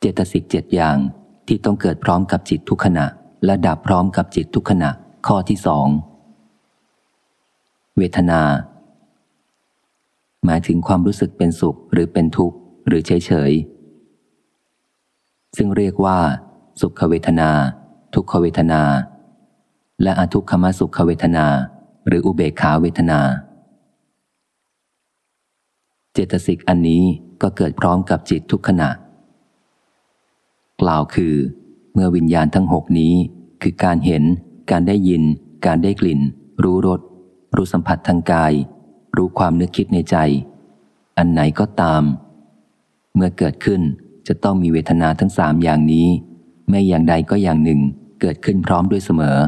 เจตสิกเจ็ดอย่างที่ต้องเกิดพร้อมกับจิตทุกขณะ และดับพร้อมกับจิตทุกขณะ ข้อที่สองเวทนา หมายถึงความรู้สึกเป็นสุขหรือเป็นทุกข์ หรือเฉยเฉยซึ่งเรียกว่า สุขเวทนา ทุกขเวทนา และอทุกขมสุขเวทนา หรืออุเบกขาเวทนา เจตสิกอันนี้ก็เกิดพร้อมกับจิตทุกขณะ ล่าวคือ เมื่อวิญญาณทั้งหกนี้ คือการเห็น การได้ยิน การได้กลิ่น รู้รส รู้สัมผัสทางกาย รู้ความนึกคิดในใจ อันไหนก็ตาม เมื่อเกิดขึ้นจะต้องมีเวทนาทั้งสามอย่างนี้ ไม่อย่างใดก็อย่างหนึ่งเกิดขึ้นพร้อมด้วยเสมอ